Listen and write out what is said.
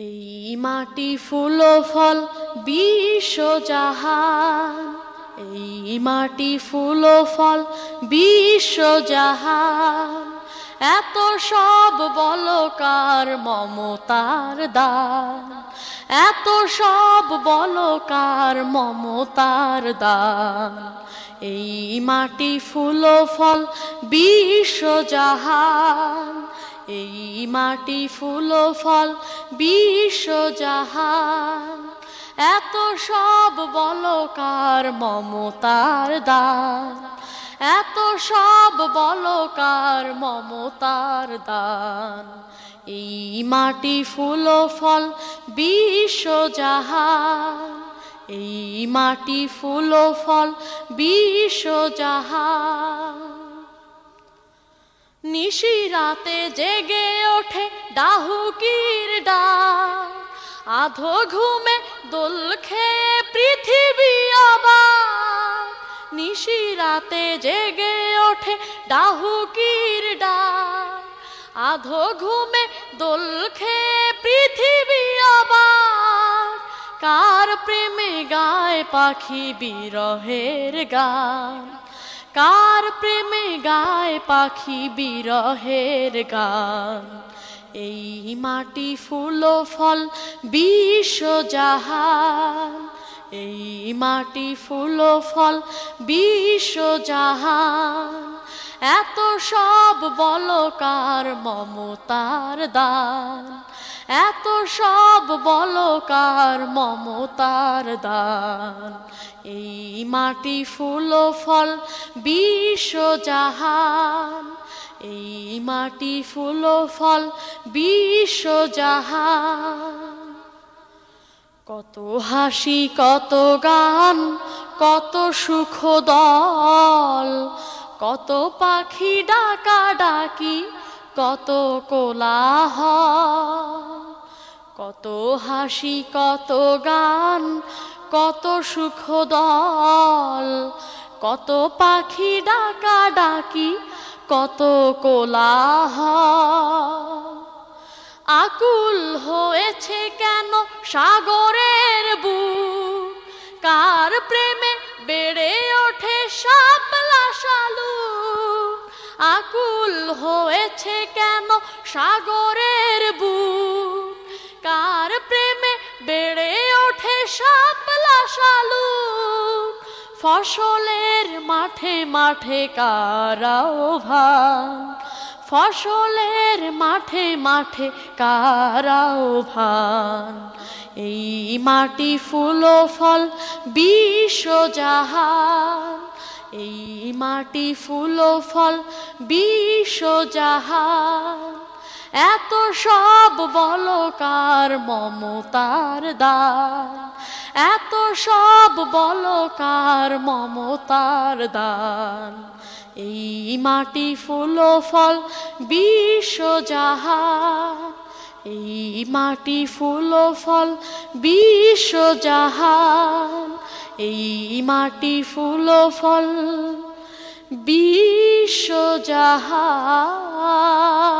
এই মাটি ফুল ফল বিশ্ব জাহান। এই মাটি ফুল ফল বিশ্ব জাহান। এত সব বলকার মমতার দান। এত সব বলকার মমতার দান। এই মাটি ফুল ফল বিশ্ব জাহান। মাটি ফুল ফল বিশ্ব জাহান এত সব বলকার মমতার দান এত সব বলকার মমতার দান এই মাটি ফুল ফল বিশ্ব জাহান এই মাটি ফুল ফল বিশ্ব জাহান নিশিরাতে জেগে ওঠে ডাহুকির ডাক। আধো ঘুমে দোল খেয়ে পৃথিবী অবাক। নিশিরাতে জেগে ওঠে ডাহুকির ডাক। আধো ঘুমে দোল খেয়ে পৃথিবী অবাক। কার প্রেমে গায় পাখি বিরহের গান? কার প্রেমে গায় পাখি বিরহের গান? এই মাটি ফুল ফল বিশ্ব জাহান। এই মাটি ফুল ফল বিশ্ব জাহান। এত সব বলকার মমতার দান? এত সব বলকার মমতার দান। এই মাটি ফুল ফল বিশ্ব জাহান। এই মাটি ফুল ফল বিশ্ব জাহান। কত হাসি, কত গান, কত সুখ দল কত পাখি ডাকা ডাকি, কত কোলাহ কত হাসি, কত গান, কত সুখ দল কত পাখি ডাকা ডাকি, কত কোলাহ আকুল হয়েছে কেন সাগরের বুক? কার প্রেমে বেড়ে ওঠে শাপলা শালু আকুল হয়েছে কেন সাগরের শাপলা শালু ফসলের মাঠে মাঠে কারাও ভান ফসলের মাঠে মাঠে কারাও ভান এই মাটি ফুল ফল বিশ্ব জাহান এই মাটি ফুল ফল বিশ্ব জাহান এত সব বলকার মমতার দান এত সব বলকার মমতার দান এই মাটি ফুল ফল বিশ্ব জাহান এই মাটি ফুল ফল বিশ্ব জাহান এই মাটি ফুল ফল বিশ্ব জাহান